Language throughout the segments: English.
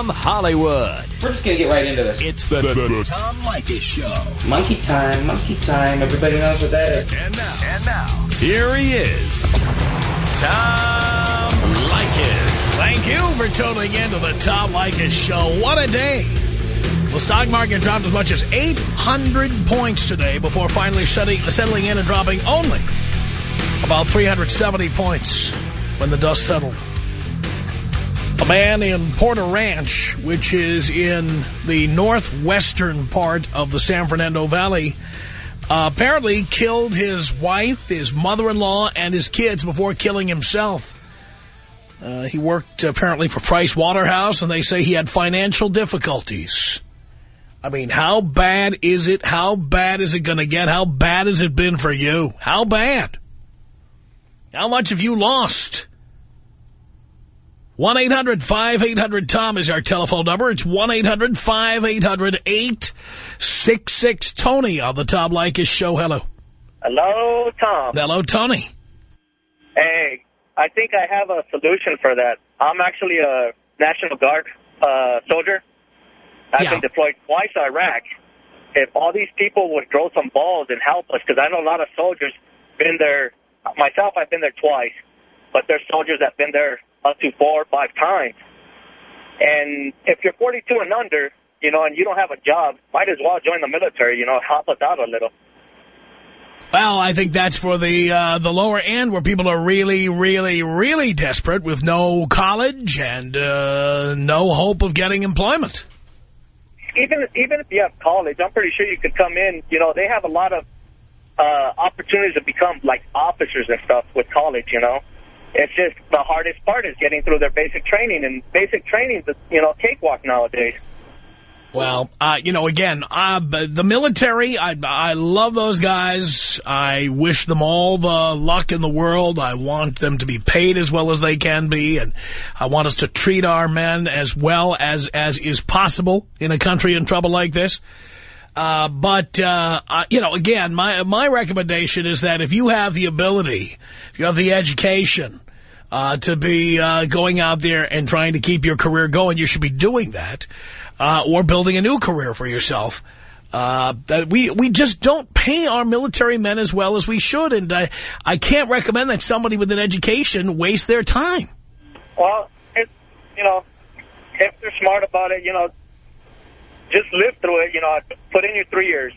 from Hollywood. We're just going to get right into this. It's the, the, the Tom Leykis Show. Monkey time, monkey time. Everybody knows what that is. And now, and now, here he is, Tom Leykis. Thank you for tuning in to the Tom Leykis Show. What a day. The stock market dropped as much as 800 points today before finally settling in and dropping only about 370 points when the dust settled. A man in Porter Ranch, which is in the northwestern part of the San Fernando Valley, uh, apparently killed his wife, his mother-in-law, and his kids before killing himself. Uh, he worked apparently for Price Waterhouse, and they say he had financial difficulties. I mean, how bad is it? How bad is it going to get? How bad has it been for you? How bad? How much have you lost? 1-800-5800-TOM is our telephone number. It's 1-800-5800-866-TONY on the Tom Leykis Show. Hello. Hello, Tom. Hello, Tony. Hey, I think I have a solution for that. I'm actually a National Guard uh, soldier. I've Yeah. been deployed twice to Iraq. If all these people would throw some balls and help us, because I know a lot of soldiers been there. Myself, I've been there twice, but there's soldiers that have been there up to four or five times. And if you're 42 and under, you know, and you don't have a job, might as well join the military, you know, help us out a little. Well, I think that's for the uh, the lower end where people are really, really, really desperate with no college and uh, no hope of getting employment. even even if you have college, I'm pretty sure you could come in. You know, they have a lot of uh, opportunities to become like officers and stuff with college. You know, it's just the hardest part is getting through their basic training, and basic training is you know cakewalk nowadays. Well, uh, you know, again, uh, the military, I, I love those guys. I wish them all the luck in the world. I want them to be paid as well as they can be, and I want us to treat our men as well as, as is possible in a country in trouble like this. Uh, but, uh, you know, again, my, my recommendation is that if you have the ability, if you have the education, uh, to be uh, going out there and trying to keep your career going, you should be doing that, uh, or building a new career for yourself. Uh, that we we just don't pay our military men as well as we should, and I I can't recommend that somebody with an education waste their time. Well, it's you know, if they're smart about it, you know, just live through it. You know, put in your three years.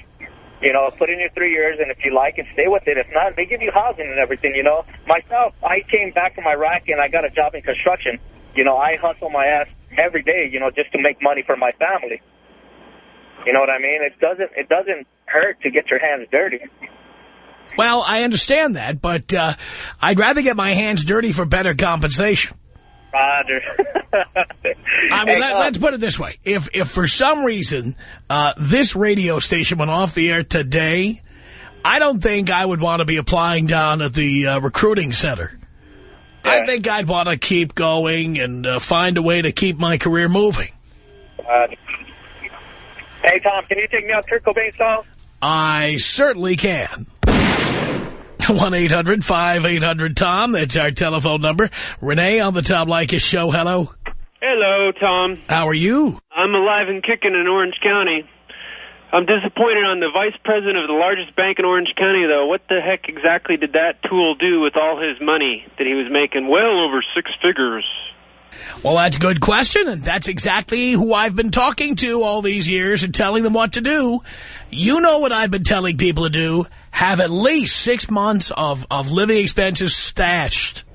You know, put in your three years, and if you like it, stay with it. If not, they give you housing and everything, you know. Myself, I came back from Iraq, and I got a job in construction. You know, I hustle my ass every day, you know, just to make money for my family. You know what I mean? It doesn't it doesn't hurt to get your hands dirty. Well, I understand that, but uh, I'd rather get my hands dirty for better compensation. Roger. I mean, let, uh, let's put it this way. If if for some reason uh, this radio station went off the air today, I don't think I would want to be applying down at the uh, recruiting center. I think I'd want to keep going and uh, find a way to keep my career moving. uh, hey, Tom, can you take me out Kurt Cobain style? I certainly can. 1-800-5800-TOM. That's our telephone number. Renee on the Tom Leykis show. Hello. Hello, Tom. How are you? I'm alive and kicking in Orange County. I'm disappointed on the vice president of the largest bank in Orange County, though. What the heck exactly did that tool do with all his money that he was making? Well over six figures. Well, that's a good question, and that's exactly who I've been talking to all these years and telling them what to do. You know what I've been telling people to do. Have at least six months of, of living expenses stashed.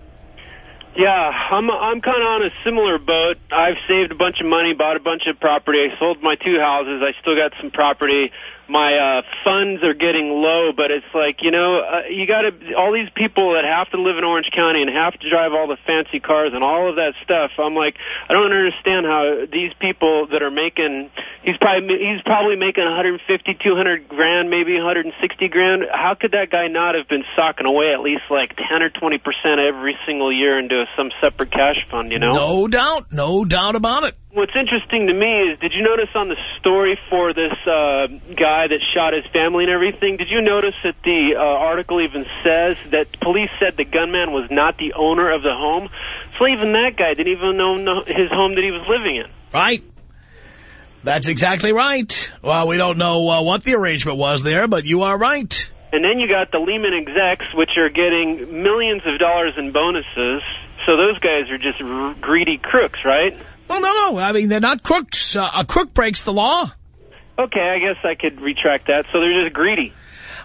Yeah, I'm I'm kind of on a similar boat. I've saved a bunch of money, bought a bunch of property. I sold my two houses. I still got some property. My uh, funds are getting low, but it's like you know, uh, you got to all these people that have to live in Orange County and have to drive all the fancy cars and all of that stuff. I'm like, I don't understand how these people that are making he's probably he's probably making 150, 200 grand, maybe 160 grand. How could that guy not have been socking away at least like 10 or 20 percent every single year into some separate cash fund? You know. No doubt. No doubt about it. What's interesting to me is, did you notice on the story for this uh, guy that shot his family and everything, did you notice that the uh, article even says that police said the gunman was not the owner of the home? So even that guy didn't even know his home that he was living in. Right. That's exactly right. Well, we don't know uh, what the arrangement was there, but you are right. And then you got the Lehman execs, which are getting millions of dollars in bonuses. So those guys are just r greedy crooks, right? Well, no, no. I mean, they're not crooks. Uh, a crook breaks the law. Okay, I guess I could retract that. So they're just greedy.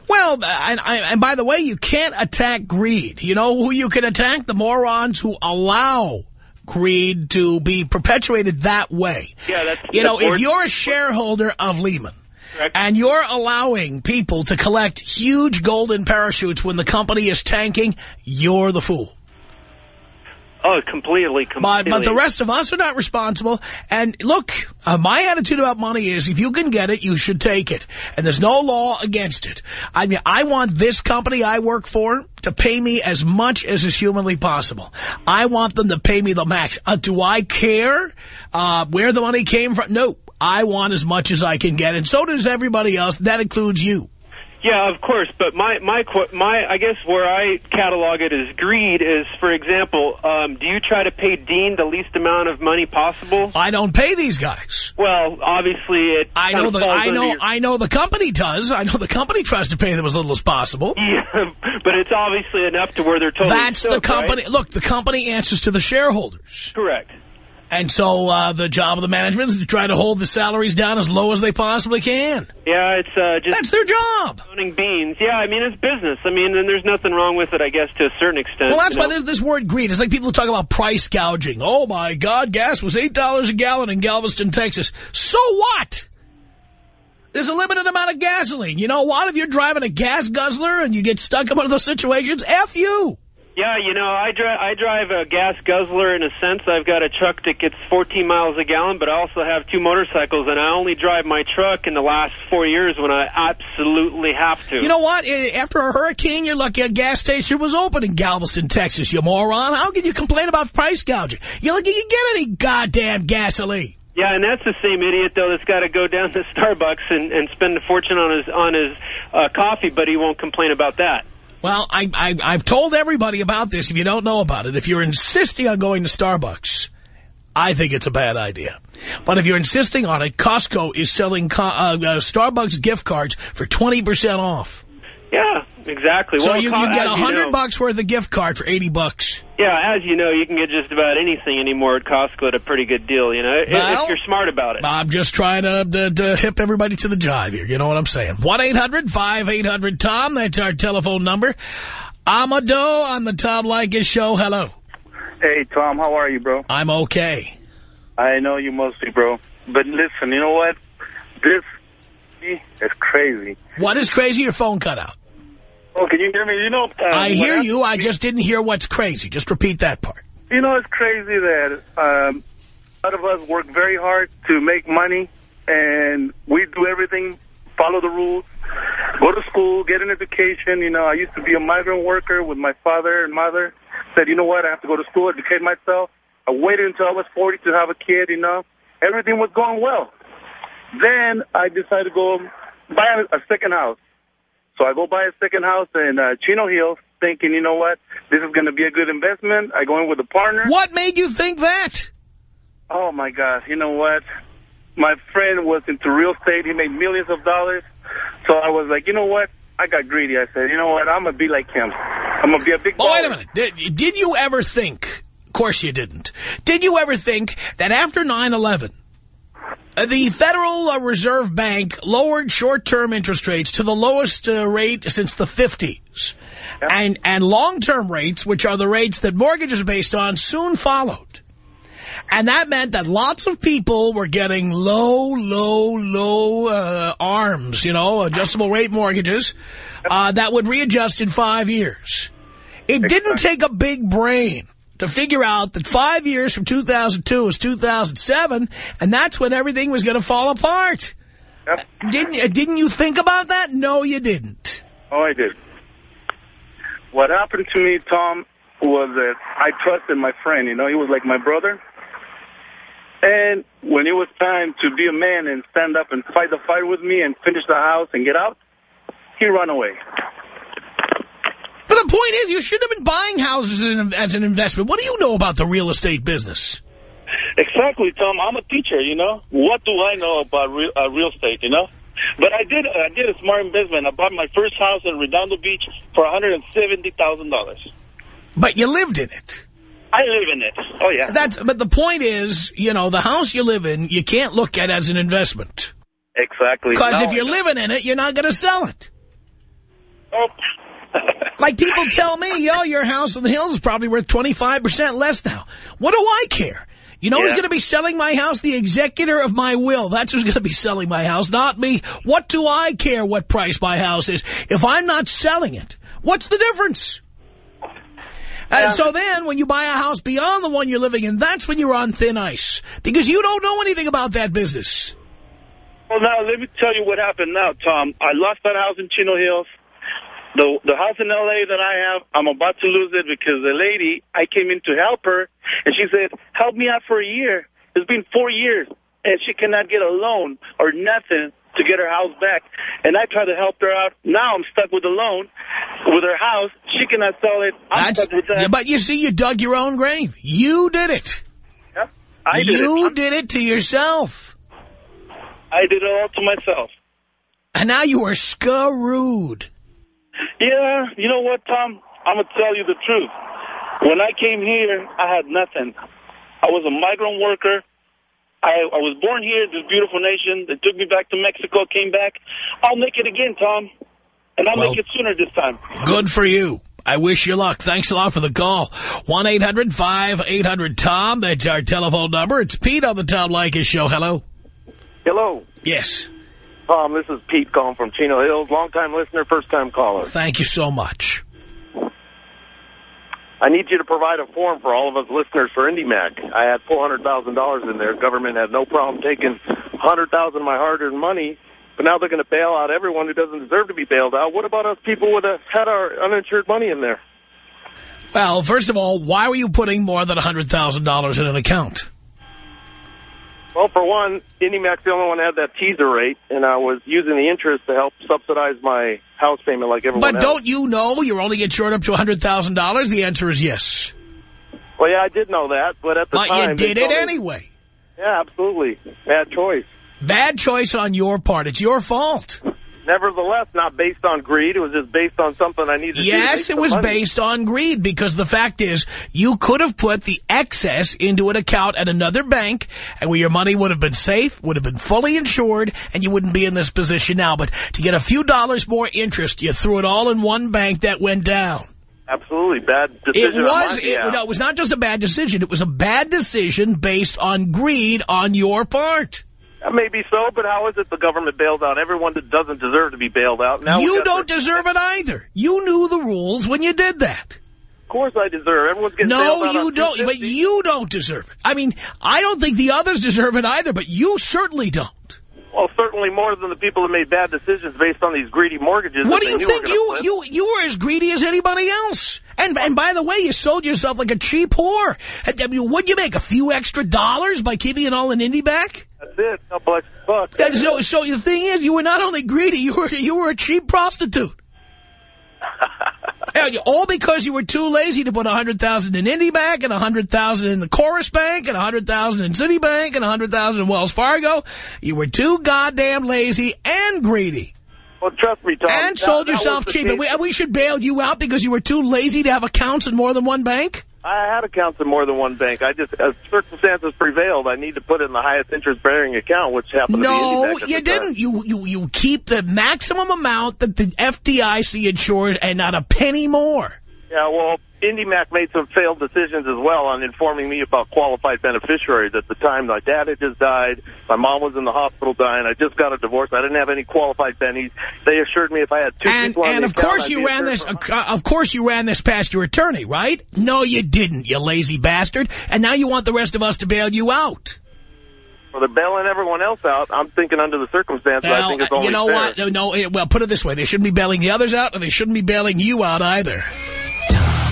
Well, and, and by the way, you can't attack greed. You know who you can attack? The morons who allow greed to be perpetuated that way. Yeah, that's... You know, if you're a shareholder of Lehman, Correct. and you're allowing people to collect huge golden parachutes when the company is tanking, you're the fool. Oh, completely, completely. But, but the rest of us are not responsible. And look, uh, my attitude about money is if you can get it, you should take it. And there's no law against it. I mean, I want this company I work for to pay me as much as is humanly possible. I want them to pay me the max. Uh, do I care uh, where the money came from? No. I want as much as I can get, and so does everybody else. That includes you. Yeah, of course, but my my my I guess where I catalog it as greed is, for example, um, do you try to pay Dean the least amount of money possible? I don't pay these guys. Well, obviously it. I know the I know I know the company does. I know the company tries to pay them as little as possible. Yeah, but it's obviously enough to where they're totally. That's the company. right? Look, the company answers to the shareholders. Correct. And so uh, the job of the management is to try to hold the salaries down as low as they possibly can. Yeah, it's uh, just That's their job. owning beans. Yeah, I mean it's business. I mean, and there's nothing wrong with it, I guess, to a certain extent. Well, that's why know? there's this word greed. It's like people who talk about price gouging. Oh, my God, gas was $8 a gallon in Galveston, Texas. So what? There's a limited amount of gasoline. You know what? If you're driving a gas guzzler and you get stuck in one of those situations, F you. Yeah, you know, I drive I drive a gas guzzler in a sense. I've got a truck that gets 14 miles a gallon, but I also have two motorcycles, and I only drive my truck in the last four years when I absolutely have to. You know what? Eh, After a hurricane, you're lucky a gas station was open in Galveston, Texas, you moron. How can you complain about price gouging? You're lucky you get any goddamn gasoline. Yeah, and that's the same idiot though that's got to go down to Starbucks and, and spend a fortune on his on his uh, coffee, but he won't complain about that. Well, I, I, I've told everybody about this if you don't know about it. If you're insisting on going to Starbucks, I think it's a bad idea. But if you're insisting on it, Costco is selling co uh, uh, Starbucks gift cards for 20% off. Yeah, exactly. So well, you, you get a 100 know- bucks worth of gift card for 80 bucks. Yeah, as you know, you can get just about anything anymore at Costco at a pretty good deal. You know, if- Well- if you're smart about it. I'm just trying to, to, to hip everybody to the jive here. You know what I'm saying? 1-800-5800-TOM. That's our telephone number. Amado on the Tom Leykis Show. Hello. Hey, Tom, how are you, bro? I'm okay. I know you mostly, bro. But listen, you know what? This is crazy. What is crazy? Your phone cut out. Oh, can you hear me? You know, uh, I hear you. I just didn't hear what's crazy. Just repeat that part. You know, it's crazy that um, a lot of us work very hard to make money, and we do everything, follow the rules, go to school, get an education. You know, I used to be a migrant worker with my father and mother. Said, you know what, I have to go to school, educate myself. I waited until I was 40 to have a kid, you know. Everything was going well. Then I decided to go buy a second house. So I go buy a second house in uh, Chino Hills, thinking, you know what, this is going to be a good investment. I go in with a partner. What made you think that? Oh, my God. You know what? My friend was into real estate. He made millions of dollars. So I was like, you know what? I got greedy. I said, you know what? I'm going to be like him. I'm going to be a big Oh, wait a minute. Did, did you ever think, of course you didn't, did you ever think that after 9-11, uh, the Federal uh, Reserve Bank lowered short-term interest rates to the lowest uh, rate since the 50s. And, and long-term rates, which are the rates that mortgages are based on, soon followed. And that meant that lots of people were getting low, low, low uh, arms, you know, adjustable rate mortgages uh, that would readjust in five years. It didn't take a big brain to figure out that five years from 2002 is 2007, and that's when everything was going to fall apart. Yep. Didn't didn't you think about that? No, you didn't. Oh, I did. What happened to me, Tom, was that I trusted my friend. You know, he was like my brother. And when it was time to be a man and stand up and fight the fight with me and finish the house and get out, he ran away. But the point is, you shouldn't have been buying houses as an, investment. What do you know about the real estate business? Exactly, Tom. I'm a teacher, you know. What do I know about real, uh, real estate, you know? But I did I did a smart investment. I bought my first house in Redondo Beach for $170,000. But you lived in it. I live in it. Oh, yeah. That's. But the point is, you know, the house you live in, you can't look at as an investment. Exactly. Because No, if you're living in it, you're not going to sell it. Oh. Like people tell me, yo, your house in the hills is probably worth 25% less now. What do I care? You know who's going to be selling my house? The executor of my will. That's who's going to be selling my house, not me. What do I care what price my house is? If I'm not selling it, what's the difference? And so then when you buy a house beyond the one you're living in, that's when you're on thin ice. Because you don't know anything about that business. Well, now, let me tell you what happened now, Tom. I lost that house in Chino Hills. The the house in L.A. that I have, I'm about to lose it because the lady, I came in to help her, and she said, help me out for a year. It's been four years, and she cannot get a loan or nothing to get her house back. And I tried to help her out. Now I'm stuck with a loan with her house. She cannot sell it. I'm That's, stuck with that. yeah, but you see, you dug your own grave. You did it. Yeah, I did you it. did it to yourself. I did it all to myself. And now you are screwed. Yeah, you know what, Tom? I'm going to tell you the truth. When I came here, I had nothing. I was a migrant worker. I, I was born here in this beautiful nation. They took me back to Mexico, came back. I'll make it again, Tom. And I'll Well- make it sooner this time. Good for you. I wish you luck. Thanks a lot for the call. 1-800-5800-TOM. That's our telephone number. It's Pete on the Tom Leykis Show. Hello. Hello, Yes. Tom. This is Pete calling from Chino Hills. Long-time listener, first-time caller. Thank you so much. I need you to provide a form for all of us listeners for IndyMac. I had $400,000 in there. Government had no problem taking 100,000 of my hard-earned money, but now they're going to bail out everyone who doesn't deserve to be bailed out. What about us people with a, had our uninsured money in there? Well, first of all, why were you putting more than $100,000 in an account? Well, for one, IndyMac's the only one that had that teaser rate, and I was using the interest to help subsidize my house payment like everyone else. But else. don't you know you're only insured up to $100,000? The answer is yes. Well, yeah, I did know that, but at the time. But you did it me- anyway. Yeah, absolutely. Bad choice. Bad choice on your part. It's your fault. Nevertheless, not based on greed. It was just based on something I needed to do. Yes, it was money. based on greed because the fact is you could have put the excess into an account at another bank and where your money would have been safe, would have been fully insured, and you wouldn't be in this position now. But to get a few dollars more interest, you threw it all in one bank that went down. Absolutely bad decision. on was, it, no, it was not just a bad decision. It was a bad decision based on greed on your part. Uh, that may be so, but how is it the government bailed out everyone that doesn't deserve to be bailed out? Now you don't deserve it either. You knew the rules when you did that. Of course I deserve. Everyone's getting bailed No, you don't. But you don't deserve it. I mean, I don't think the others deserve it either, but you certainly don't. Well, certainly more than the people that made bad decisions based on these greedy mortgages. What do you think? You you you were as greedy as anybody else. And and by the way, you sold yourself like a cheap whore. I mean, would you make a few extra dollars by keeping it all in IndyMac? That's it. A couple extra bucks. And so so the thing is, you were not only greedy, you were you were a cheap prostitute. And all because you were too lazy to put a hundred thousand in Indy Bank and a hundred thousand in the Corus Bank and a hundred thousand in Citibank and a hundred thousand in Wells Fargo. You were too goddamn lazy and greedy Well, trust me, Tom. and that- sold yourself cheap. And we, and we should bail you out because you were too lazy to have accounts in more than one bank. I had accounts in more than one bank. I just, as circumstances prevailed, I need to put it in the highest interest-bearing account, which happened No, to be IndyMac at you didn't. time. You you you keep the maximum amount that the FDIC insures and not a penny more. Yeah, well, IndyMac made some failed decisions as well on informing me about qualified beneficiaries. At the time, my dad had just died. My mom was in the hospital dying. I just got a divorce. I didn't have any qualified bennies. They assured me if I had two And people on and of course you ran this. uh, Of course you ran this past your attorney, right? No, you didn't. You lazy bastard. And now you want the rest of us to bail you out. Well, they're bailing everyone else out, I'm thinking under the circumstances, I think it's Well, only you know fair. what? No, no. Well, put it this way: they shouldn't be bailing the others out, and they shouldn't be bailing you out either.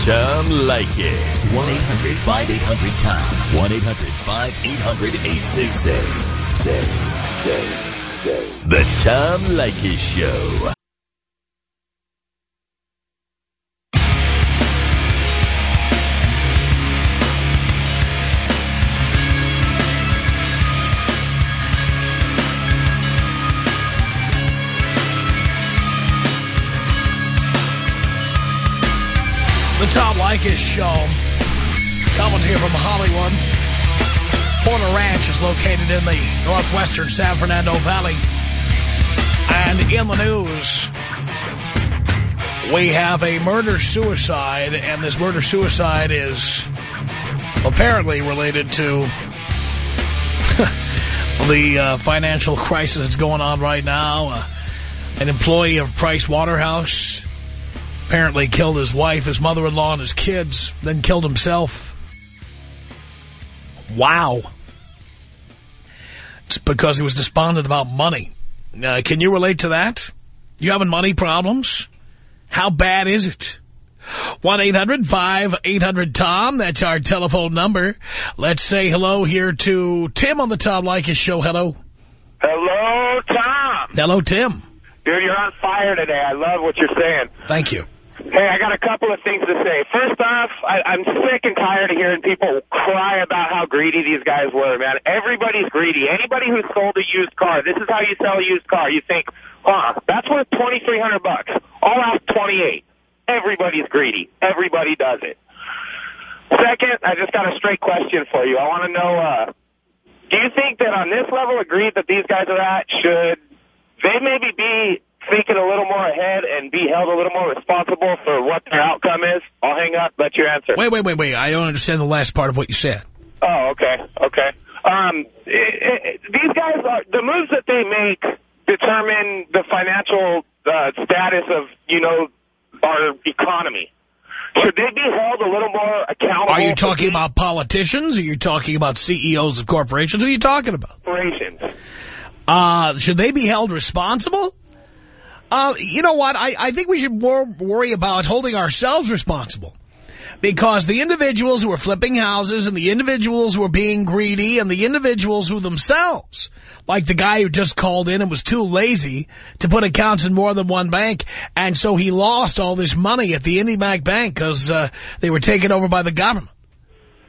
Tom Leykis. 1-800-5800-TOM. 1-800-5800-866. The Tom Leykis Show. The Tom Leykis Show. Coming you from Hollywood. Porter Ranch is located in the northwestern San Fernando Valley. And in the news, we have a murder-suicide, and this murder-suicide is apparently related to the uh, financial crisis that's going on right now. Uh, an employee of Price Waterhouse apparently killed his wife, his mother-in-law, and his kids, then killed himself. Wow. It's because he was despondent about money. Uh, can you relate to that? You having money problems? How bad is it? 1-800-5800-TOM. That's our telephone number. Let's say hello here to Tim on the Tom Leykis show. Hello. Hello, Tom. Hello, Tim. Dude, you're on fire today. I love what you're saying. Thank you. Hey, I got a couple of things to say. First off, I, I'm sick and tired of hearing people cry about how greedy these guys were, man. Everybody's greedy. Anybody who sold a used car, this is how you sell a used car. You think, huh, that's worth 2300 bucks. I'll ask 28 Everybody's greedy. Everybody does it. Second, I just got a straight question for you. I want to know, uh, do you think that on this level of greed that these guys are at, should they maybe be thinking a little more ahead and be held a little more responsible for what their outcome is? I'll hang up, let you answer. Wait, wait, wait, wait. I don't understand the last part of what you said. Oh, okay, okay. Um, it, it, these guys, are the moves that they make determine the financial uh, status of, you know, our economy. Should they be held a little more accountable? Are you talking about politicians? Are you talking about CEOs of corporations? Who are you talking about? Corporations. Uh, should they be held responsible? Uh, you know what? I, I think we should more worry about holding ourselves responsible. Because the individuals who are flipping houses and the individuals who are being greedy and the individuals who themselves, like the guy who just called in and was too lazy to put accounts in more than one bank, and so he lost all this money at the IndyMac Bank because uh, they were taken over by the government.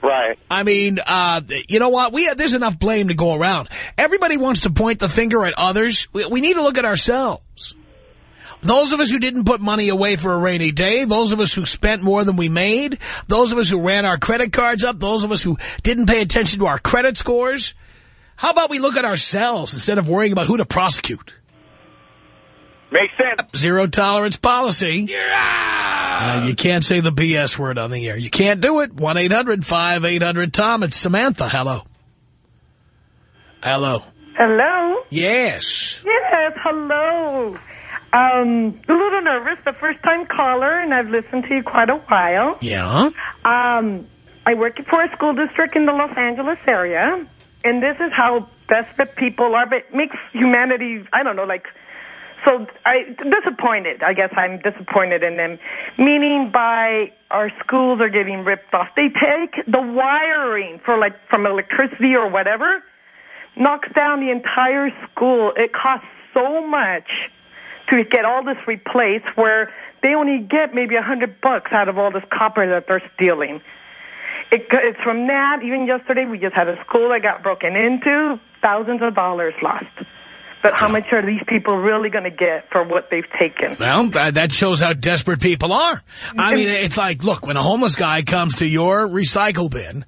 Right. I mean, uh, you know what? We There's enough blame to go around. Everybody wants to point the finger at others. We, we need to look at ourselves. Those of us who didn't put money away for a rainy day, those of us who spent more than we made, those of us who ran our credit cards up, those of us who didn't pay attention to our credit scores. How about we look at ourselves instead of worrying about who to prosecute? Makes sense. Zero tolerance policy. Uh, you can't say the BS word on the air. You can't do it. 1-800-5800-TOM. It's Samantha. Hello. Hello. Hello? Yes. Yes, hello. Um, a little nervous, the first time caller, and I've listened to you quite a while. Yeah? Um, I work for a school district in the Los Angeles area, and this is how desperate people are, but it makes humanity, I don't know, like, so I disappointed. I guess I'm disappointed in them. Meaning by our schools are getting ripped off. They take the wiring for like from electricity or whatever, knocks down the entire school. It costs so much to get all this replaced where they only get maybe a hundred bucks out of all this copper that they're stealing. It, it's from that. Even yesterday, we just had a school that got broken into, thousands of dollars lost. But how much are these people really going to get for what they've taken? Well, uh, that shows how desperate people are. I mean, it's like, look, when a homeless guy comes to your recycle bin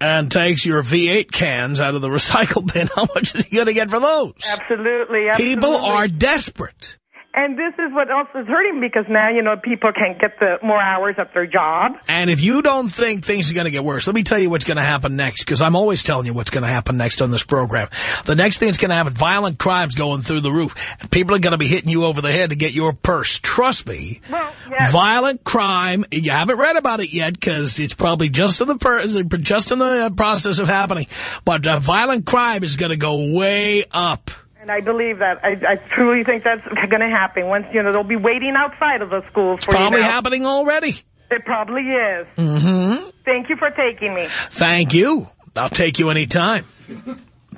and takes your V8 cans out of the recycle bin, how much is he going to get for those? Absolutely, absolutely. People are desperate. And this is what else is hurting because now, you know, people can't get the more hours at their job. And if you don't think things are going to get worse, let me tell you what's going to happen next, because I'm always telling you what's going to happen next on this program. The next thing that's going to happen, violent crimes going through the roof, and people are going to be hitting you over the head to get your purse. Trust me, well, yes. violent crime, you haven't read about it yet, because it's probably just in the, just in the process of happening, but uh, violent crime is going to go way up. And I believe that. I, I truly think that's going to happen. Once, you know, they'll be waiting outside of the schools. For you. It's probably happening already. It probably is. Mm-hmm. Thank you for taking me. Thank you. I'll take you anytime.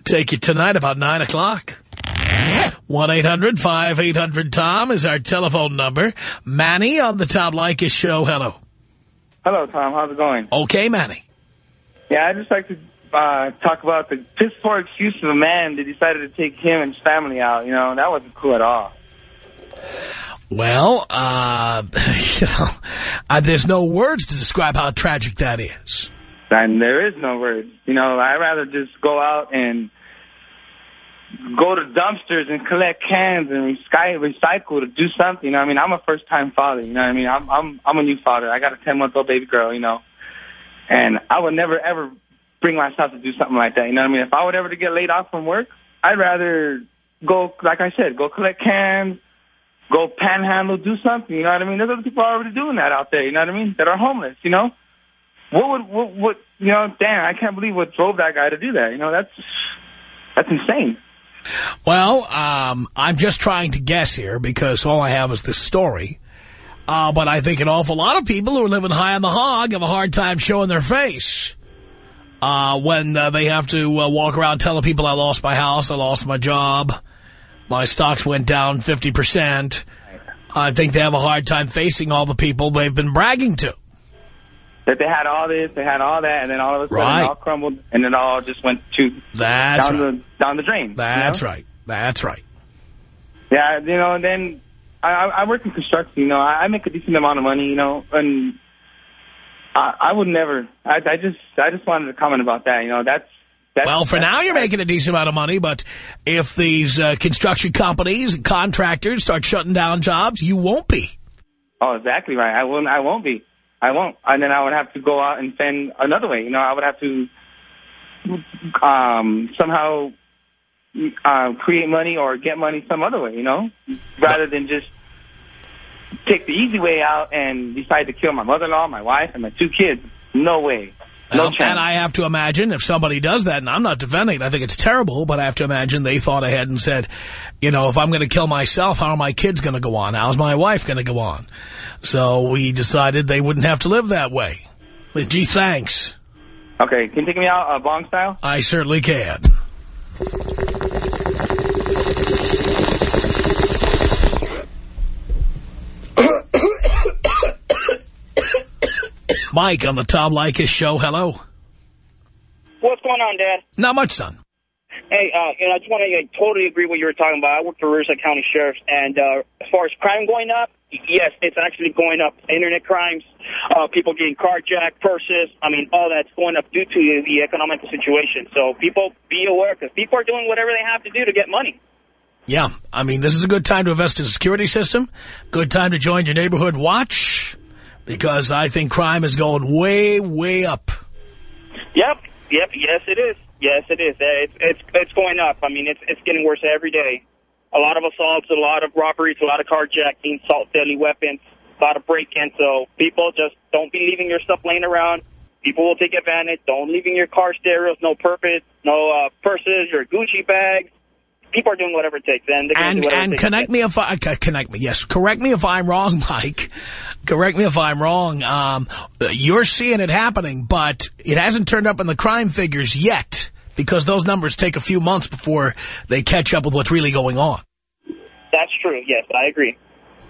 take you tonight about 9 o'clock. 1-800-5800-TOM is our telephone number. Manny on the Tom Leykis show. Hello. Hello, Tom. How's it going? Okay, Manny. Yeah, I'd just like to uh, talk about the piss poor excuse of a man that decided to take him and his family out. You know, that wasn't cool at all. Well, uh, you know, uh, there's no words to describe how tragic that is. And there is no words. You know, I'd rather just go out and go to dumpsters and collect cans and recy- recycle to do something. You know, I mean, I'm a first-time father. You know, what I mean, I'm I'm I'm a new father. I got a 10-month-old baby girl. You know, and I would never ever bring myself to do something like that. You know what I mean? If I would ever to get laid off from work, I'd rather go, like I said, go collect cans, go panhandle, do something. You know what I mean? There's other people already doing that out there. You know what I mean? That are homeless. You know, what would what what you know? Damn, I can't believe what drove that guy to do that. You know, that's that's insane. Well, um, I'm just trying to guess here because all I have is this story. Uh, but I think an awful lot of people who are living high on the hog have a hard time showing their face uh, when uh, they have to uh, walk around telling people I lost my house, I lost my job, my stocks went down 50%. I think they have a hard time facing all the people they've been bragging to. That they had all this, they had all that, and then all of a sudden Right. it all crumbled, and it all just went to That's down right. the down the drain. That's you know? right. That's right. Yeah, you know, and then I, I work in construction. You know, I, I make a decent amount of money. You know, and I, I would never. I, I just I just wanted to comment about that. You know, that's. that's Well, for now, you're making a decent amount of money, but if these uh, construction companies and contractors start shutting down jobs, you won't be. Oh, exactly right. I won't. I won't be. I won't. And then I would have to go out and fend another way. You know, I would have to um, somehow uh, create money or get money some other way. You know, rather than just take the easy way out and decide to kill my mother-in-law, my wife, and my two kids. No way. No Um, chance. and I have to imagine if somebody does that, and I'm not defending it, I think it's terrible, but I have to imagine they thought ahead and said, you know, if I'm going to kill myself, how are my kids going to go on? How's my wife going to go on? So we decided they wouldn't have to live that way. But gee, thanks. Okay, can you take me out uh, bong style? I certainly can. Mike on the Tom Leykis show. Hello. What's going on, Dad? Not much, son. Hey, uh, you know, I just want to I totally agree with what you were talking about. I work for Riverside County Sheriff's, and uh, as far as crime going up, yes, it's actually going up. Internet crimes, uh, people getting carjacked, purses, I mean, all that's going up due to the economic situation. So people be aware, because people are doing whatever they have to do to get money. Yeah, I mean, this is a good time to invest in a security system. Good time to join your neighborhood watch because I think crime is going way, way up. Yep, yep, yes, it is. Yes, it is. Uh, It's it's it's going up. I mean, it's it's getting worse every day. A lot of assaults, a lot of robberies, a lot of carjacking, assault, deadly weapons, a lot of break-ins. So people just don't be leaving your stuff laying around. People will take advantage. Don't leaving your car stereos, no purpose, no uh, purses, your Gucci bags. People are doing whatever it takes, and And and connect me if I connect me. Yes, correct me if I'm wrong, Mike. Correct me if I'm wrong. Um, you're seeing it happening, but it hasn't turned up in the crime figures yet because those numbers take a few months before they catch up with what's really going on. That's true. Yes, I agree.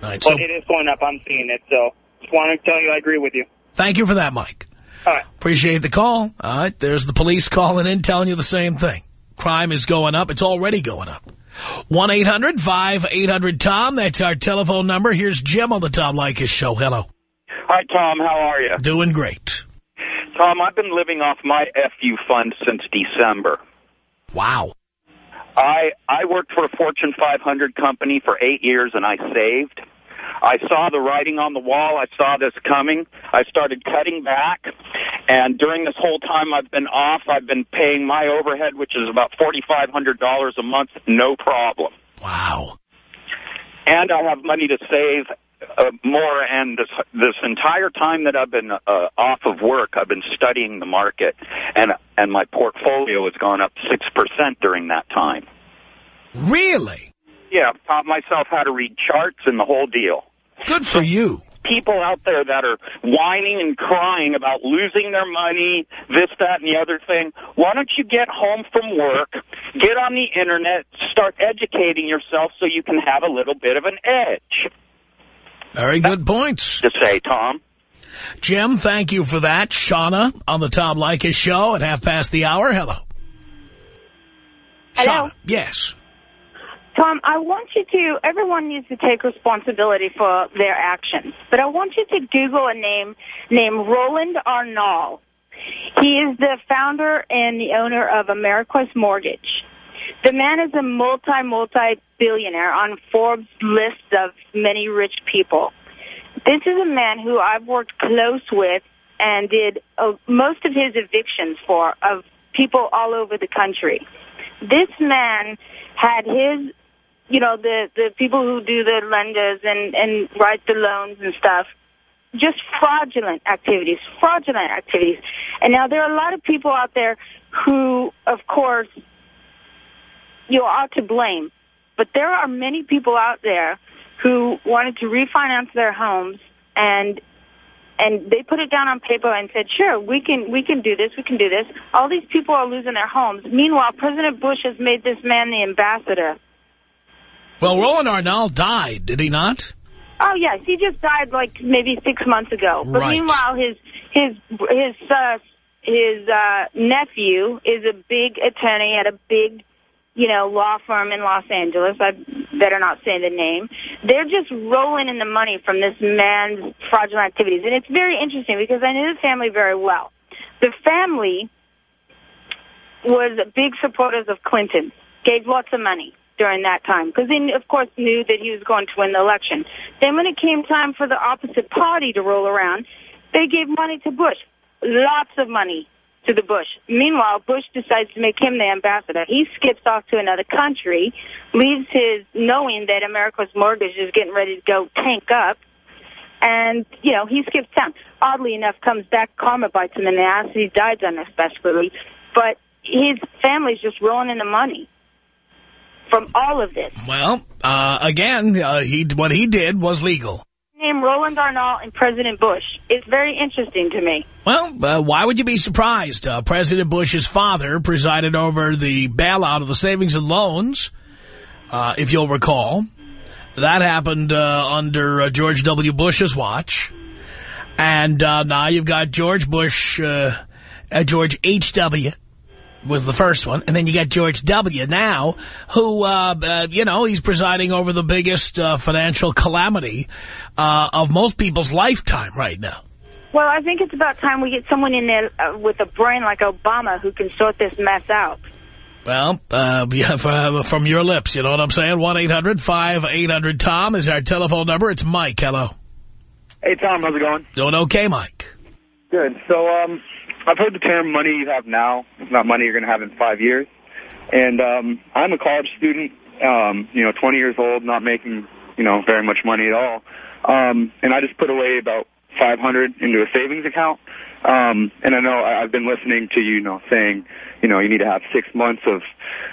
All right, But so it is going up. I'm seeing it. So just want to tell you, I agree with you. thank you for that, Mike. All right. Appreciate the call. All right, there's the police calling in telling you the same thing. Crime is going up. It's already going up. 1-800-5800-TOM. That's our telephone number. Here's Jim on the Tom Leykis show. Hello. Hi, Tom. How are you? Doing great. Tom, I've been living off my FU fund since December. Wow. I I worked for a Fortune 500 company for eight years, and I saved. I saw the writing on the wall. I saw this coming. I started cutting back, and during this whole time I've been off, I've been paying my overhead, which is about $4,500 a month, no problem. Wow. And I have money to save uh, more. And this this entire time that I've been uh, off of work, I've been studying the market, and and my portfolio has gone up six percent during that time. Really? Yeah, taught myself how to read charts and the whole deal. Good for you. People out there that are whining and crying about losing their money, this, that, and the other thing, why don't you get home from work, get on the Internet, start educating yourself so you can have a little bit of an edge? Very good points. To say, Tom. Jim, thank you for that. Shauna on the Tom Leykis show at half past the hour. Hello. Hello. Shauna. Yes. Tom, I want you to, everyone needs to take responsibility for their actions. But I want you to Google a name named Roland Arnall. He is the founder and the owner of Ameriquest Mortgage. The man is a multi, multi-billionaire on Forbes' list of many rich people. This is a man who I've worked close with and did uh, most of his evictions for of people all over the country. This man had his, you know, the, the people who do the lenders and, and write the loans and stuff, just fraudulent activities, fraudulent activities. And now there are a lot of people out there who, of course, you are to blame. But there are many people out there who wanted to refinance their homes and and they put it down on paper and said, "Sure, we can we can do this, we can do this." All these people are losing their homes. Meanwhile, President Bush has made this man the ambassador. Well, Roland Arnall died, did he not? Oh yes, he just died like maybe six months ago. But Right. meanwhile, his his his uh, his uh, nephew is a big attorney at a big you know law firm in Los Angeles. I better not say the name. They're just rolling in the money from this man's fraudulent activities, and it's very interesting because I knew the family very well. The family was big supporters of Clinton, gave lots of money during that time because they, of course, knew that he was going to win the election. Then when it came time for the opposite party to roll around, they gave money to Bush, lots of money to the Bush. Meanwhile, Bush decides to make him the ambassador. He skips off to another country, leaves his knowing that Ameriquest mortgage is getting ready to go tank up, and, you know, he skips town. Oddly enough, comes back, karma bites him in the ass. He dies unexpectedly. But his family's just rolling in the money from all of this. Well, uh, again, uh, he what he did was legal. Name Roland Arnall and President Bush. It's very interesting to me. Well, uh, why would you be surprised? Uh, President Bush's father presided over the bailout of the savings and loans, uh, if you'll recall. That happened uh, under uh, George W. Bush's watch. And uh, now you've got George Bush, uh, uh, George H.W. was the first one. And then you got George W. now, who, uh, uh, you know, he's presiding over the biggest uh, financial calamity uh, of most people's lifetime right now. Well, I think it's about time we get someone in there uh, with a brain like Obama who can sort this mess out. Well, uh, yeah, from, from your lips, you know what I'm saying? 1-800-5800-TOM is our telephone number. It's Mike. Hello. Hey, Tom, how's it going? Doing okay, Mike. Good. So, um, I've heard the term money you have now is not money you're going to have in five years. And um, I'm a college student, um, you know, 20 years old, not making, you know, very much money at all. Um, and I just put away about 500 into a savings account. Um, and I know I've been listening to you, you know, saying, you know, you need to have six months of,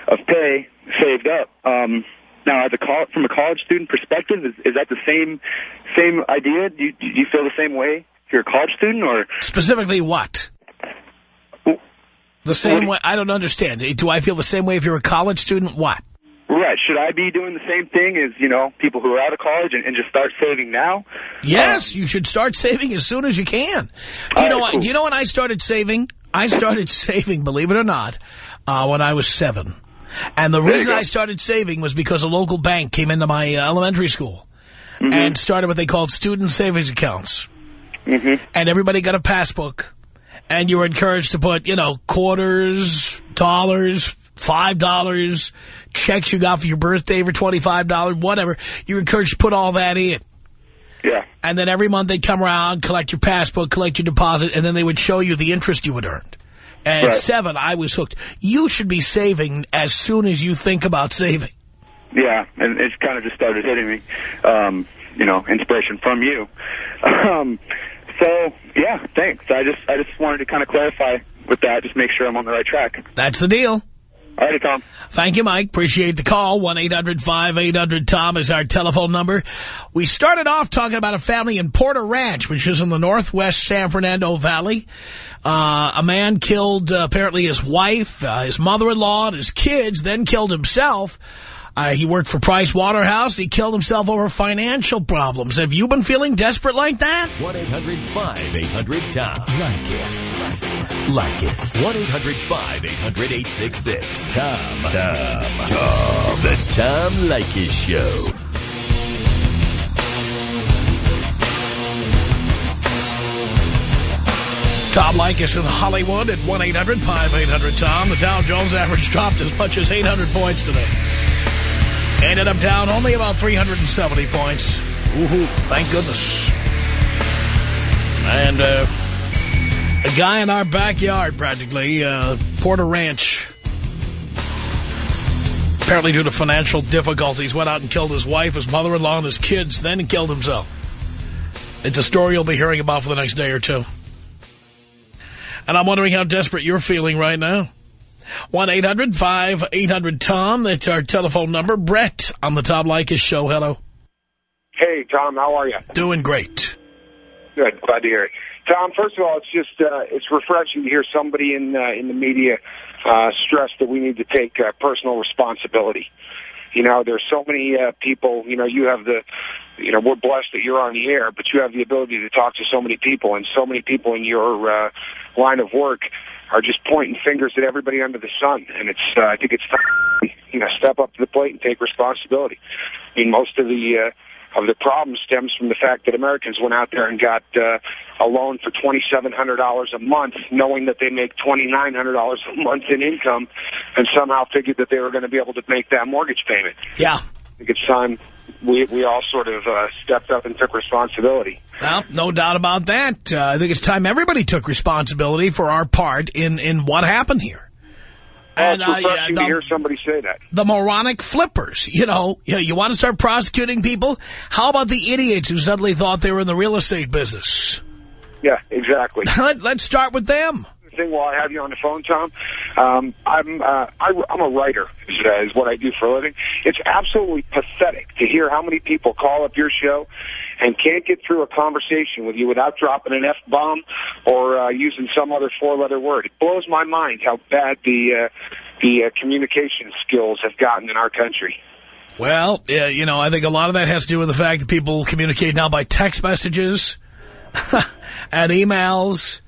of pay saved up. Um, now, as a col- from a college student perspective, is, is that the same same idea? Do you, do you feel the same way if you're a college student, or Specifically what? The same way? I don't understand. Do I feel the same way if you're a college student? What? right? Should I be doing the same thing as you know people who are out of college and, and just start saving now? Yes, you should start saving as soon as you can. Do you know what? Do you know when I started saving? I started saving, believe it or not, uh, when I was seven. And the There reason. I started saving was because a local bank came into my uh, elementary school and started what they called student savings accounts. And everybody got a passbook. And you were encouraged to put, you know, quarters, dollars, five dollars, checks you got for your birthday for $25, whatever. You were encouraged to put all that in. Yeah. And then every month they'd come around, collect your passbook, collect your deposit, and then they would show you the interest you had earned. And Right. seven, I was hooked. You should be saving as soon as you think about saving. Yeah, and it's kind of just started hitting me. Um, you know, inspiration from you. Um, so yeah, thanks. I just I just wanted to kind of clarify with that, just make sure I'm on the right track. That's the deal. All righty, Tom. Thank you, Mike. Appreciate the call. 1-800-5800-TOM is our telephone number. We started off talking about a family in Porter Ranch, which is in the northwest San Fernando Valley. Uh, a man killed uh, apparently his wife, uh, his mother-in-law, and his kids, then killed himself Uh, he worked for Price Waterhouse. He killed himself over financial problems. Have you been feeling desperate like that? 1-800-5800-TOM. Leykis. Leykis. 1-800-5800-866. Tom. Tom. Tom. The Tom Leykis Show. Tom Leykis in Hollywood at 1-800-5800-TOM. The Dow Jones average dropped as much as 800 points today. Ended up down only about 370 points. Woohoo, thank goodness. And uh, a guy in our backyard, practically, uh, Porter Ranch, apparently due to financial difficulties, went out and killed his wife, his mother-in-law, and his kids, then he killed himself. It's a story you'll be hearing about for the next day or two. And I'm wondering how desperate you're feeling right now. 1-800-5800-TOM. That's our telephone number. Brett on the Tom Leykis show. Hello. Hey, Tom. How are you? Doing great. Good. Glad to hear it. Tom, first of all, it's just uh, it's refreshing to hear somebody in uh, in the media uh, stress that we need to take uh, personal responsibility. You know, there's so many uh, people. You know, you have the, you know, we're blessed that you're on the air, but you have the ability to talk to so many people, and so many people in your uh, line of work are just pointing fingers at everybody under the sun. And it's, uh, I think it's time, you know, step up to the plate and take responsibility. I mean, most of the, uh, of the problem stems from the fact that Americans went out there and got uh, a loan for $2,700 a month, knowing that they make $2,900 a month in income, and somehow figured that they were going to be able to make that mortgage payment. Yeah. I think it's time we we all sort of uh, stepped up and took responsibility. Well, no doubt about that. Uh, I think it's time everybody took responsibility for our part in, in what happened here. Well, And, it's uh, yeah, to hear somebody say that. The moronic flippers, you know, you, you want to start prosecuting people? How about the idiots who suddenly thought they were in the real estate business? Yeah, exactly. Let, let's start with them. Thing while I have you on the phone, Tom. Um, I'm uh, I, I'm a writer, is, uh, is what I do for a living. It's absolutely pathetic to hear how many people call up your show and can't get through a conversation with you without dropping an F-bomb or uh, using some other four-letter word. It blows my mind how bad the uh, the uh, communication skills have gotten in our country. Well, yeah, you know, I think a lot of that has to do with the fact that people communicate now by text messages and emails,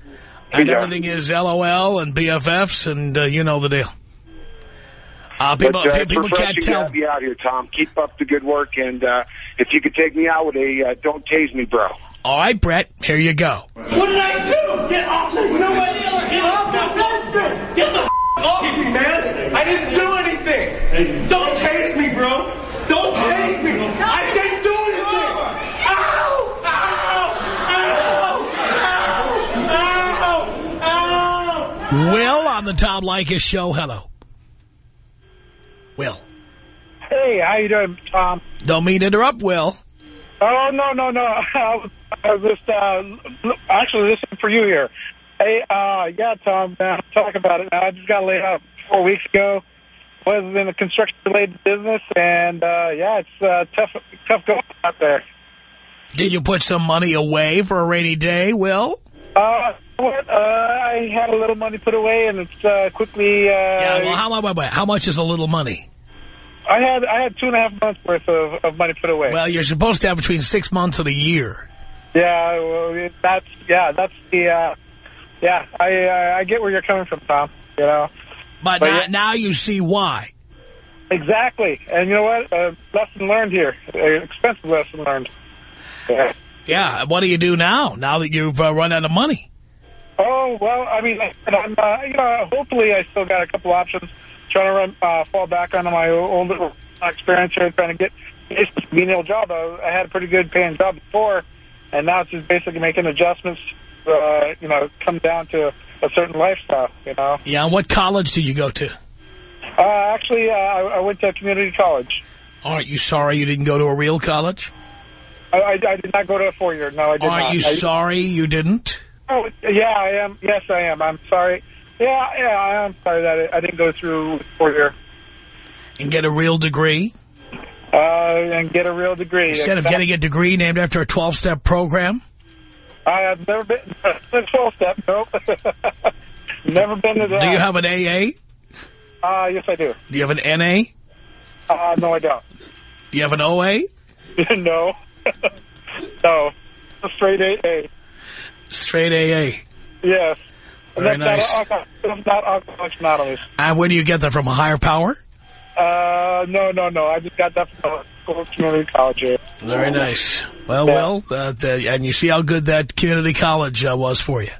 and Yeah. everything is LOL and BFFs, and uh, you know the deal. Uh, people but, uh, people can't refreshing to tell. have you out here, Tom. Keep up the good work, and uh, if you could take me out with a uh, "Don't tase me, bro." All right, Brett, here you go. What did I do? Get off me! Nobody else get off me! Get the f off me, man! I didn't do anything! Don't tase me, bro! Don't tase me! I didn't do anything! Ow! Ow! Ow! Ow! Ow! Will on the Tom Leykis show. Hello. Will. Hey, how you doing, Tom? Don't mean to interrupt, Will. Oh, no, no, no. I was, just uh, actually listening for you here. Hey, uh, yeah, Tom, man, talk about it. Now, I just got laid off four weeks ago. Was in a construction-related business, and, uh, yeah, it's uh, tough tough going out there. Did you put some money away for a rainy day, Will? Uh, what? Uh, I had a little money put away, and it's uh, quickly... Uh, Yeah, well, how, wait, wait, how much is a little money? I had I had two and a half months worth of, of money put away. Well, you're supposed to have between six months and a year. Yeah, well, that's yeah, that's the uh, yeah. I uh, I get where you're coming from, Tom. You know, But, But now, yeah. now you see why. exactly. And you know what? Uh, lesson learned here. Uh, expensive lesson learned. Yeah. Yeah, what do you do now, now that you've uh, run out of money? Oh well, I mean, like I said, I'm uh, you know, hopefully I still got a couple options. Trying to run, uh, fall back onto my old little experience here, trying to get a menial job. I, I had a pretty good paying job before, and now it's just basically making adjustments. Uh, you know, come down to a certain lifestyle. You know. Yeah, what college did you go to? Uh, actually, uh, I, I went to a community college. Aren't you sorry you didn't go to a real college? I, I, I did not go to a four-year. No, I did not. Aren't not. you I, sorry you didn't? Oh, yeah, I am. Yes, I am. I'm sorry. Yeah, yeah, I am sorry that I, didn't go through four-year And get a real degree? uh, and get a real degree. Instead of getting a degree named after a 12-step program? I have never been to a 12-step. Nope. never been to that. Do you have an AA? Uh, yes, I do. Do you have an NA? Uh, no, I don't. Do You have an OA? no. no. A straight AA. Straight AA. Yes. And Very nice. Not, that's not Alcoholics Anonymous. And where do you get that from? A higher power? Uh, no, no, no. I just got that from school community college here. Very nice. Well, Yeah. well, uh, the- and you see how good that community college uh, was for you.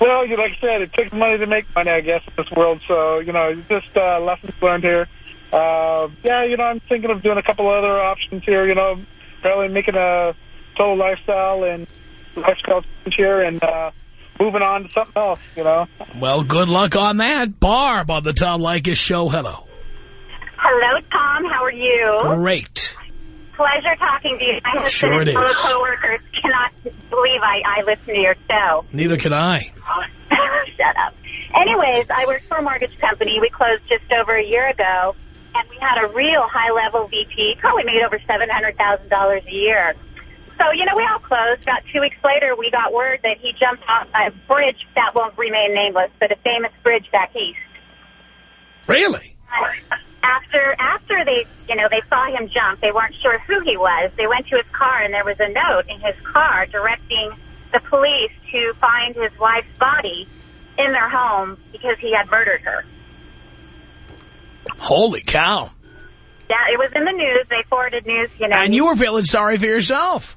Well, like I said, it takes money to make money, I guess, in this world. So, you know, just uh, lessons learned here. Uh, yeah, you know, I'm thinking of doing a couple other options here, you know, probably making a total lifestyle and lifestyle change here and uh, moving on to something else, you know. Well, good luck on that. Barb on the Tom Leykis show. Hello. Hello, Tom. How are you? Great. Pleasure talking to you. My husband Sure it and fellow coworkers cannot believe I, I listen to your show. Neither can I. Shut up. Anyways, I work for a mortgage company. We closed just over a year ago, and we had a real high-level VP, probably made over $700,000 a year. So, you know, we all closed. About two weeks later, we got word that he jumped off a bridge that won't remain nameless, but a famous bridge back east. Really? After after they, you know, they saw him jump, they weren't sure who he was. They went to his car, and there was a note in his car directing the police to find his wife's body in their home because he had murdered her. Holy cow. Yeah, it was in the news. They forwarded news, you know. And you were feeling sorry for yourself.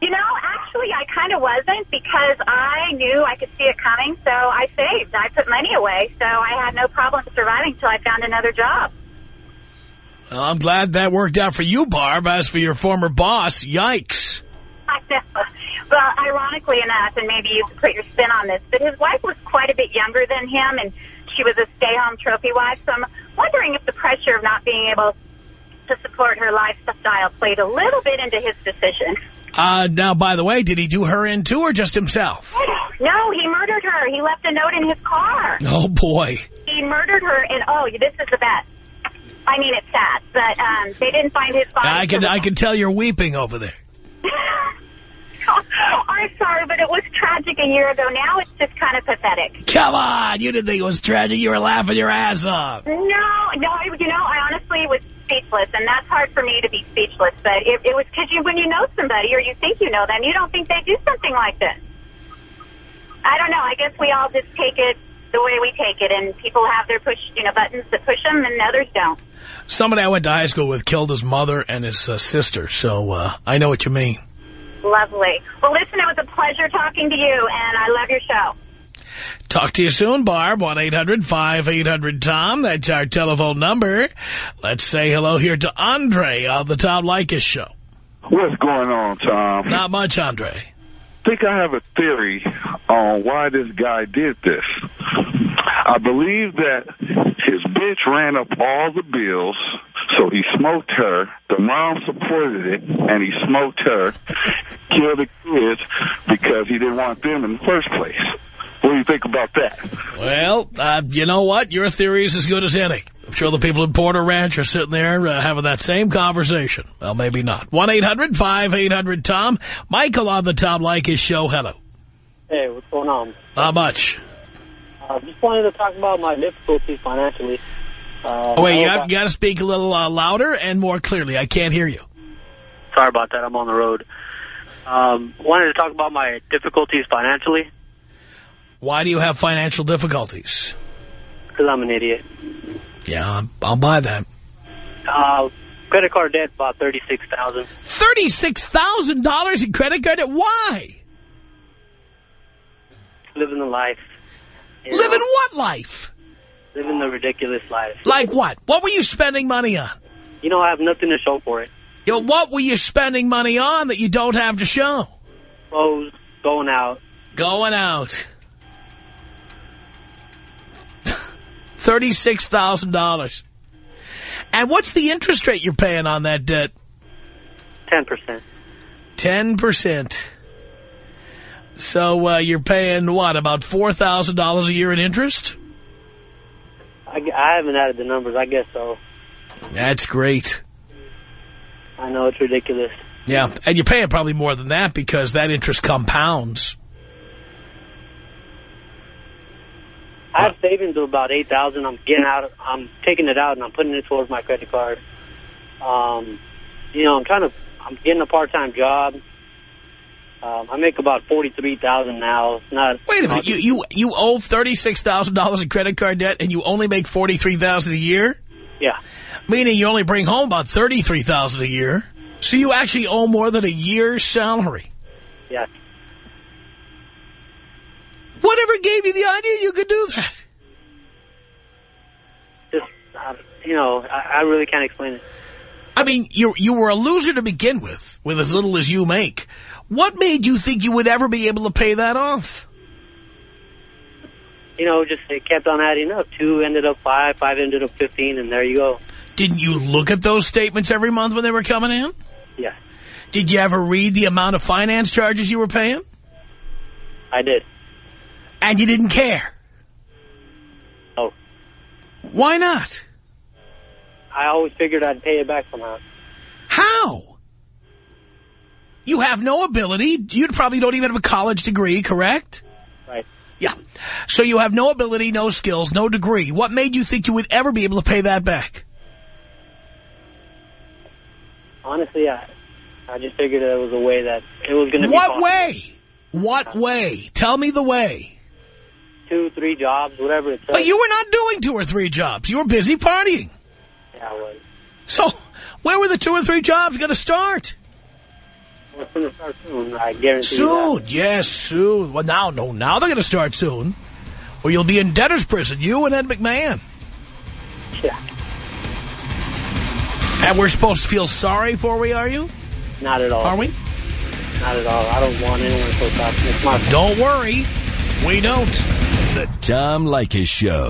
You know, actually, I kind of wasn't because I knew I could see it coming, so I saved. I put money away, so I had no problem surviving until I found another job. Well, I'm glad that worked out for you, Barb. As for your former boss, yikes. I know. Well, ironically enough, and maybe you could put your spin on this, but his wife was quite a bit younger than him, and she was a stay-home trophy wife. So I'm wondering if the pressure of not being able to support her lifestyle played a little bit into his decision. Uh, now, by the way, did he do her in too or just himself? No, he murdered her. He left a note in his car. Oh, boy. He murdered her, and oh, this is the best. I mean, it's sad, but um, they didn't find his body. I can, I can tell you're weeping over there. I'm sorry, but it was tragic a year ago. Now it's just kind of pathetic. Come on, you didn't think it was tragic. You were laughing your ass off. No, no, I, you know, I honestly was speechless, and that's hard for me to be speechless. But it, it was because you, when you know somebody or you think you know them, you don't think they do something like this. I don't know. I guess we all just take it the way we take it, and people have their push, you know, buttons that push them, and others don't. Somebody I went to high school with killed his mother and his uh, sister, so uh, I know what you mean. Lovely. Well, listen, it was a pleasure talking to you, and I love your show. Talk to you soon, Barb. 1-800-5800-TOM. That's our telephone number. Let's say hello here to Andre on the Tom Leykis Show. What's going on, Tom? Not much, Andre. think I have a theory on why this guy did this. I believe that his bitch ran up all the bills, so he smoked her. The mom supported it, and he smoked her, killed the kids because he didn't want them in the first place. What do you think about that? Well, uh, you know what? Your theory is as good as any. I'm sure the people in Porter Ranch are sitting there uh, having that same conversation. Well, maybe not. 1-800-5800-TOM. Michael on the Tom Leykis Show. Hello. Hey, what's going on? How much? I uh, just wanted to talk about my difficulties financially. Uh, Oh, wait, you got, you got to speak a little uh, louder and more clearly. I can't hear you. Sorry about that. I'm on the road. Um, wanted to talk about my difficulties financially Why do you have financial difficulties? because I'm an idiot. Yeah, I'll buy that. Uh, credit card debt about 36,000. $36,000 in credit card debt? Why? Living the life. Living know, what life? Living the ridiculous life. Like what? What were you spending money on? You know, I have nothing to show for it. You know, what were you spending money on that you don't have to show? Clothes, going out. Going out. $36,000. And what's the interest rate you're paying on that debt? Ten percent. 10%. So uh, you're paying, what, about $4,000 a year in interest? I, I haven't added the numbers. I guess so. That's great. I know it's ridiculous. Yeah, and you're paying probably more than that because that interest compounds. I have savings of about eight thousand. I'm getting out. I'm taking it out and I'm putting it towards my credit card. Um, you know, I'm trying to, I'm getting a part-time job. Um, I make about forty-three thousand now. It's not. Wait a minute. You you you owe thirty-six thousand dollars in credit card debt, and you only make forty-three thousand a year. Yeah. Meaning you only bring home about thirty-three thousand a year. So you actually owe more than a year's salary. Yeah. Whatever gave you the idea you could do that? Just, uh, you know, I, I really can't explain it. I mean, you you were a loser to begin with, with as little as you make. What made you think you would ever be able to pay that off? You know, just it kept on adding up. Two ended up five, five ended up fifteen, and there you go. Didn't you look at those statements every month when they were coming in? Yeah, Did you ever read the amount of finance charges you were paying? I did. And you didn't care? Oh. Why not? I always figured I'd pay it back somehow. How? You have no ability. You probably don't even have a college degree, correct? Right. Yeah. So you have no ability, no skills, no degree. What made you think you would ever be able to pay that back? Honestly, I, I just figured there was a way that it was going to be What possible. way? What way? Tell me the way. Two, three jobs, whatever it took. But you were not doing two or three jobs. You were busy partying. Yeah, I was. So where were the two or three jobs going to start? Well, It's going to start soon. I guarantee you. Soon. Yes, soon. Well, now, no, now they're going to start soon. Or you'll be in debtor's prison, you and Ed McMahon. Yeah. And we're supposed to feel sorry for we, are you? Not at all. Are we? Not at all. I don't want anyone to stop. It's my fault. Don't worry. We don't. The Tom Leykis Show.